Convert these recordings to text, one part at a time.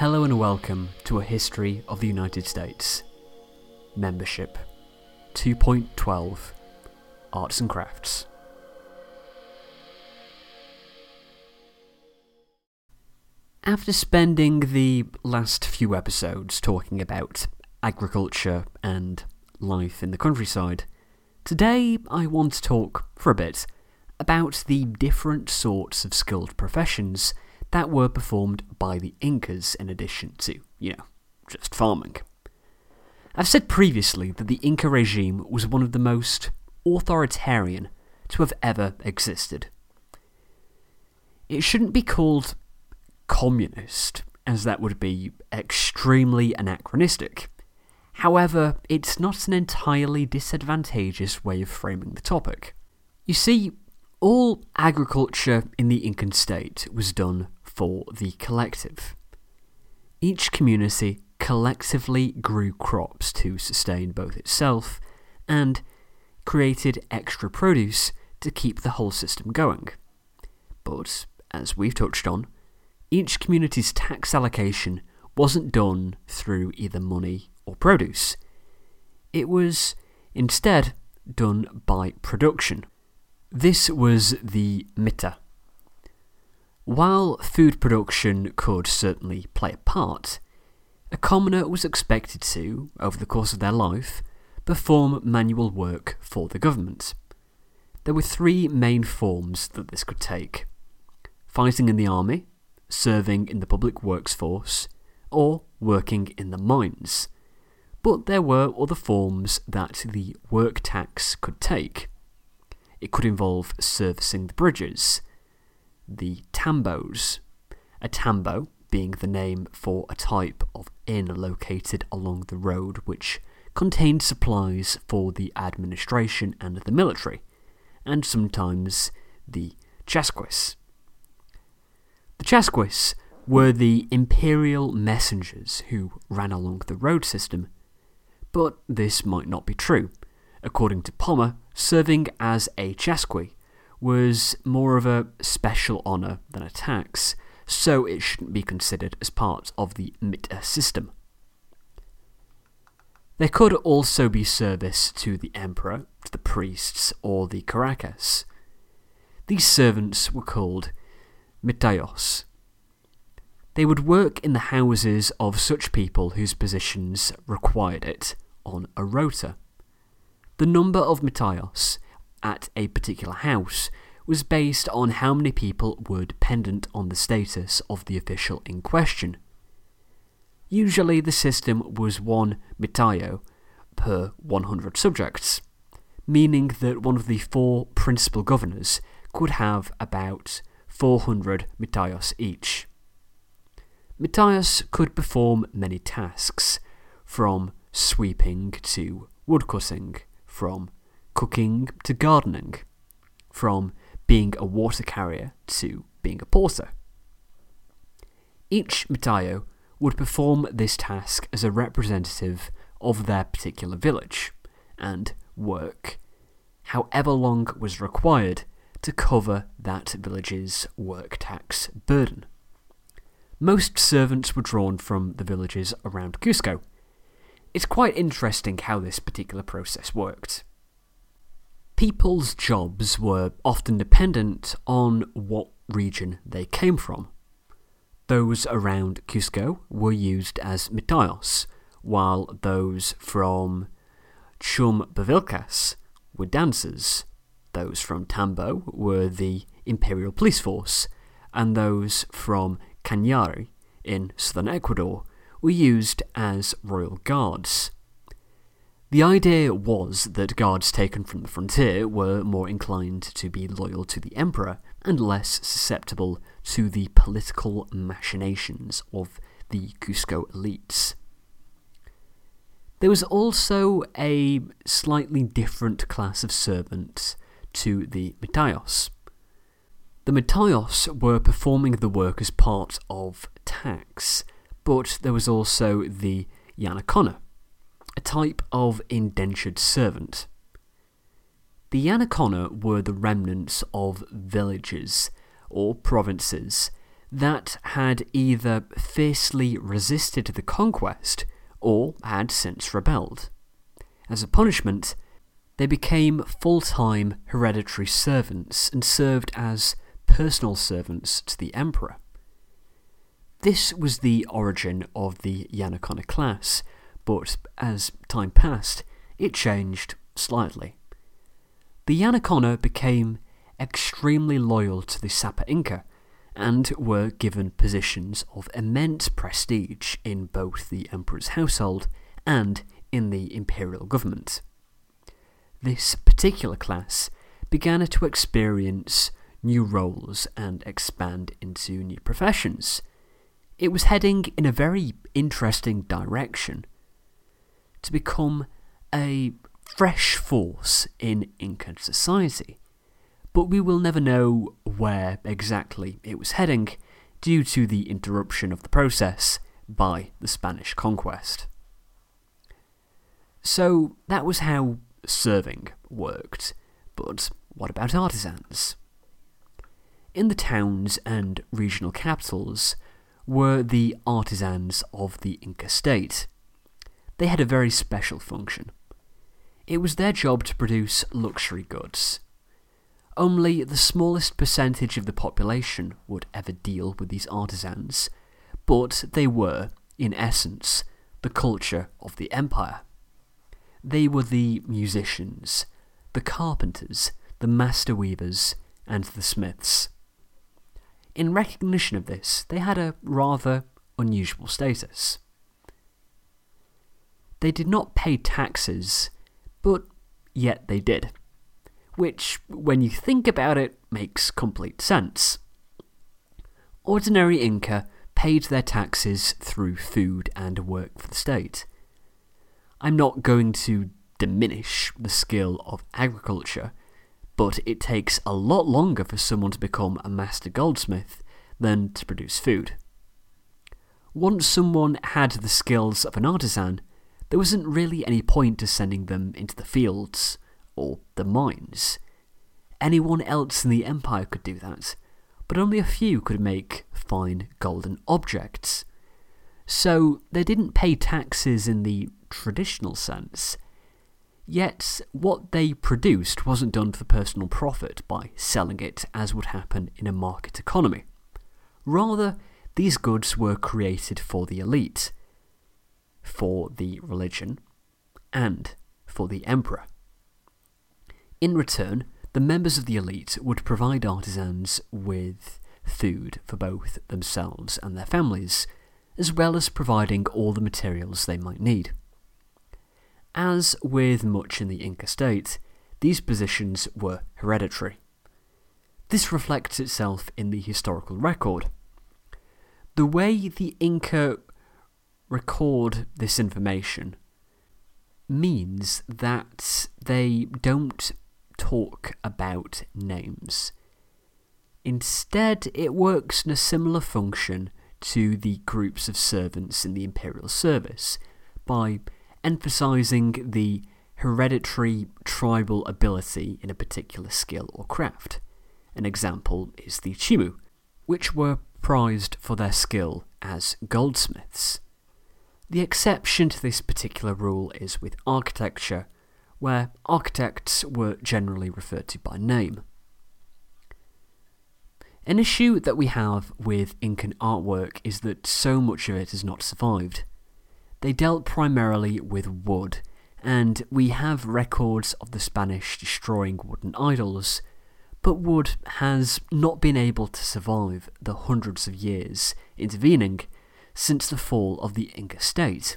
Hello and welcome to a history of the United States. Membership 2.12 Arts and Crafts. After spending the last few episodes talking about agriculture and life in the countryside, today I want to talk for a bit about the different sorts of skilled professions that were performed by the Incas in addition to, you know, just farming. I've said previously that the Inca regime was one of the most authoritarian to have ever existed. It shouldn't be called communist, as that would be extremely anachronistic. However, it's not an entirely disadvantageous way of framing the topic. You see, all agriculture in the Incan state was done for the collective. Each community collectively grew crops to sustain both itself and created extra produce to keep the whole system going. But, as we've touched on, each community's tax allocation wasn't done through either money or produce. It was instead done by production. This was the mita. While food production could certainly play a part, a commoner was expected to, over the course of their life, perform manual work for the government. There were three main forms that this could take fighting in the army, serving in the public works force, or working in the mines. But there were other forms that the work tax could take. It could involve servicing the bridges, the tambos, a tambo being the name for a type of inn located along the road which contained supplies for the administration and the military, and sometimes the chasquis. The chasquis were the imperial messengers who ran along the road system, but this might not be true. According to Pommer, serving as a chasqui was more of a special honour than a tax, so it shouldn't be considered as part of the mita system. There could also be service to the emperor, to the priests, or the curacas. These servants were called mitayos. They would work in the houses of such people whose positions required it on a rota. The number of mitayos at a particular house was based on how many people were dependent on the status of the official in question. Usually the system was one mitayo per 100 subjects, meaning that one of the four principal governors could have about 400 mitayos each. Mitayos could perform many tasks, from sweeping to woodcutting, from cooking to gardening, from being a water carrier to being a porter. Each Mitayo would perform this task as a representative of their particular village and work however long was required to cover that village's work tax burden. Most servants were drawn from the villages around Cusco. It's quite interesting how this particular process worked people's jobs were often dependent on what region they came from. Those around Cusco were used as mitayos, while those from Chumbivilcas were dancers. Those from Tambo were the imperial police force, and those from Cañari in southern Ecuador were used as royal guards. The idea was that guards taken from the frontier were more inclined to be loyal to the emperor and less susceptible to the political machinations of the Cusco elites. There was also a slightly different class of servants to the Mitayos. The Mitayos were performing the work as part of tax, but there was also the Yanacona, a type of indentured servant. The Yanacona were the remnants of villages or provinces that had either fiercely resisted the conquest or had since rebelled. As a punishment, they became full time hereditary servants and served as personal servants to the emperor. This was the origin of the Yanacona class, but as time passed, it changed slightly. The Yanacona became extremely loyal to the Sapa Inca and were given positions of immense prestige in both the emperor's household and in the imperial government. This particular class began to experience new roles and expand into new professions. It was heading in a very interesting direction to become a fresh force in Incan society, but we will never know where exactly it was heading due to the interruption of the process by the Spanish conquest. So that was how serving worked, but what about artisans? In the towns and regional capitals were the artisans of the Inca state. They had a very special function. It was their job to produce luxury goods. Only the smallest percentage of the population would ever deal with these artisans, but they were, in essence, the culture of the empire. They were the musicians, the carpenters, the master weavers, and the smiths. In recognition of this, they had a rather unusual status. They did not pay taxes, but yet they did. Which, when you think about it, makes complete sense. Ordinary Inca paid their taxes through food and work for the state. I'm not going to diminish the skill of agriculture, but it takes a lot longer for someone to become a master goldsmith than to produce food. Once someone had the skills of an artisan, there wasn't really any point to sending them into the fields or the mines. Anyone else in the empire could do that, but only a few could make fine golden objects. So they didn't pay taxes in the traditional sense. Yet, what they produced wasn't done for personal profit by selling it as would happen in a market economy. Rather, these goods were created for the elite, for the religion, and for the emperor. In return, the members of the elite would provide artisans with food for both themselves and their families, as well as providing all the materials they might need. As with much in the Inca state, these positions were hereditary. This reflects itself in the historical record. The way the Inca record this information means that they don't talk about names. Instead, it works in a similar function to the groups of servants in the imperial service by emphasizing the hereditary tribal ability in a particular skill or craft. An example is the Chimu, which were prized for their skill as goldsmiths. The exception to this particular rule is with architecture, where architects were generally referred to by name. An issue that we have with Incan artwork is that so much of it has not survived. They dealt primarily with wood, and we have records of the Spanish destroying wooden idols, but wood has not been able to survive the hundreds of years intervening since the fall of the Inca state.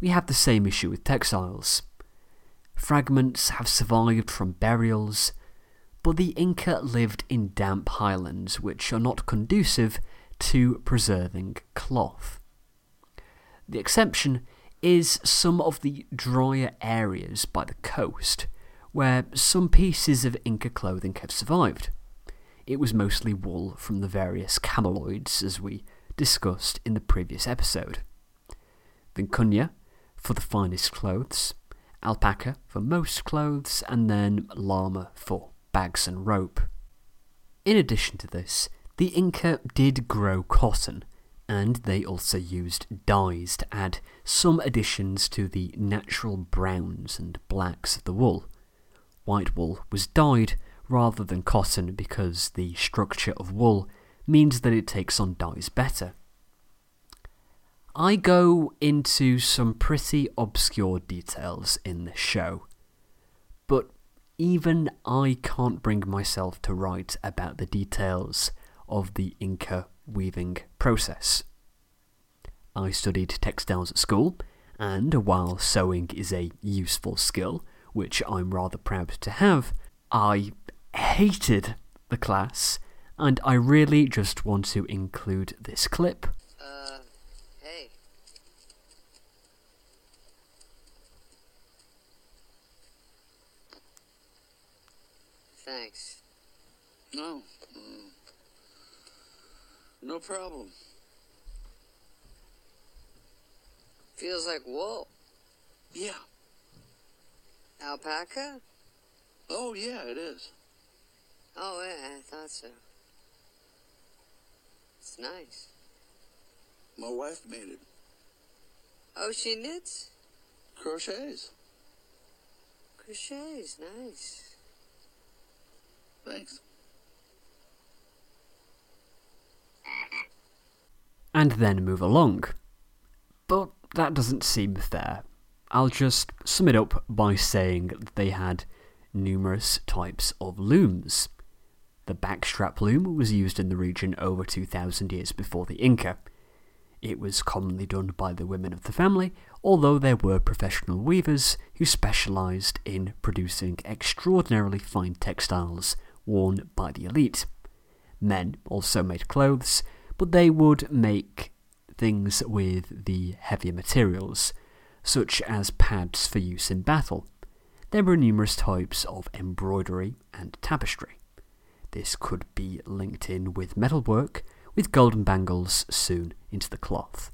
We have the same issue with textiles. Fragments have survived from burials, but the Inca lived in damp highlands which are not conducive to preserving cloth. The exception is some of the drier areas by the coast, where some pieces of Inca clothing have survived. It was mostly wool from the various cameloids, as we discussed in the previous episode. Vicuña for the finest clothes, alpaca for most clothes, and then llama for bags and rope. In addition to this, The Inca did grow cotton, and they also used dyes to add some additions to the natural browns and blacks of the wool. White wool was dyed rather than cotton because the structure of wool means that it takes on dyes better. I go into some pretty obscure details in this show, but even I can't bring myself to write about the details of the Inca weaving process. I studied textiles at school, and while sewing is a useful skill, which I'm rather proud to have, I hated the class, and I really just want to include this clip. Uh, hey. Thanks. No. mm, No problem. Feels like wool. Yeah. Alpaca? Oh, yeah, it is. Oh, yeah, I thought so. It's nice. My wife made it. Oh, she knits? Crochets. Crochets, nice. Thanks. And then move along. But that doesn't seem fair. I'll just sum it up by saying that they had numerous types of looms. The backstrap loom was used in the region over 2,000 years before the Inca. It was commonly done by the women of the family, although there were professional weavers who specialised in producing extraordinarily fine textiles worn by the elite. Men also made clothes, but they would make things with the heavier materials, such as pads for use in battle. There were numerous types of embroidery and tapestry. This could be linked in with metalwork, with golden bangles sewn into the cloth.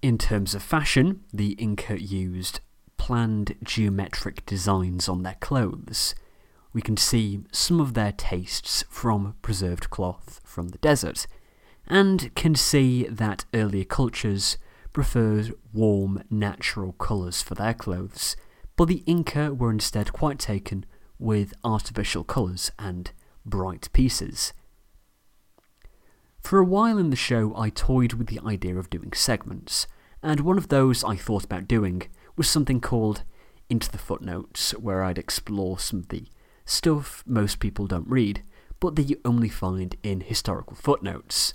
In terms of fashion, the Inca used planned geometric designs on their clothes. We can see some of their tastes from preserved cloth from the desert, and can see that earlier cultures preferred warm, natural colours for their clothes, but the Inca were instead quite taken with artificial colours and bright pieces. For a while in the show, I toyed with the idea of doing segments, and one of those I thought about doing was something called Into the Footnotes, where I'd explore some of the stuff most people don't read, but that you only find in historical footnotes.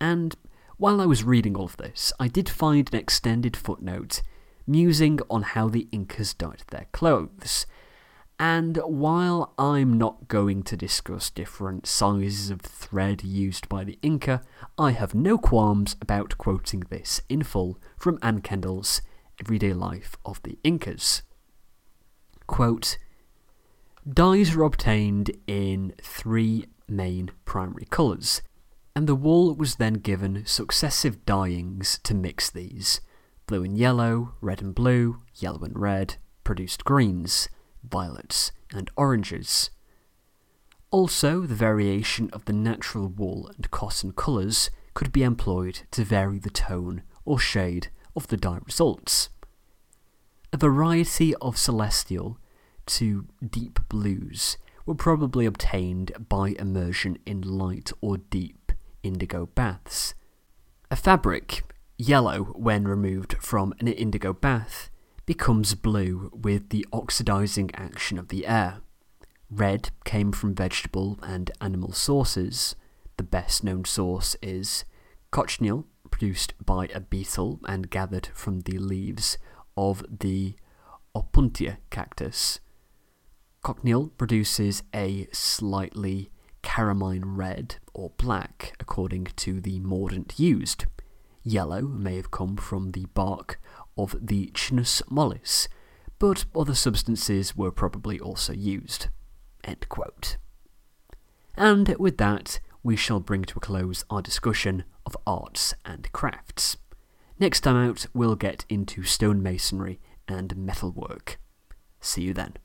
And while I was reading all of this, I did find an extended footnote musing on how the Incas dyed their clothes. And while I'm not going to discuss different sizes of thread used by the Inca, I have no qualms about quoting this in full from Ann Kendall's Everyday Life of the Incas. Quote, Dyes are obtained in three main primary colours, and the wool was then given successive dyeings to mix these. Blue and yellow, red and blue, yellow and red, produced greens, violets, and oranges. Also, the variation of the natural wool and cotton colours could be employed to vary the tone or shade of the dye results. A variety of celestial to deep blues were probably obtained by immersion in light or deep indigo baths. A fabric, yellow when removed from an indigo bath, becomes blue with the oxidizing action of the air. Red came from vegetable and animal sources. The best known source is cochineal, produced by a beetle and gathered from the leaves of the Opuntia cactus. Cochineal produces a slightly carmine red or black according to the mordant used. Yellow may have come from the bark of the Schinus mollis, but other substances were probably also used. And with that, we shall bring to a close our discussion of arts and crafts. Next time out, we'll get into stonemasonry and metalwork. See you then.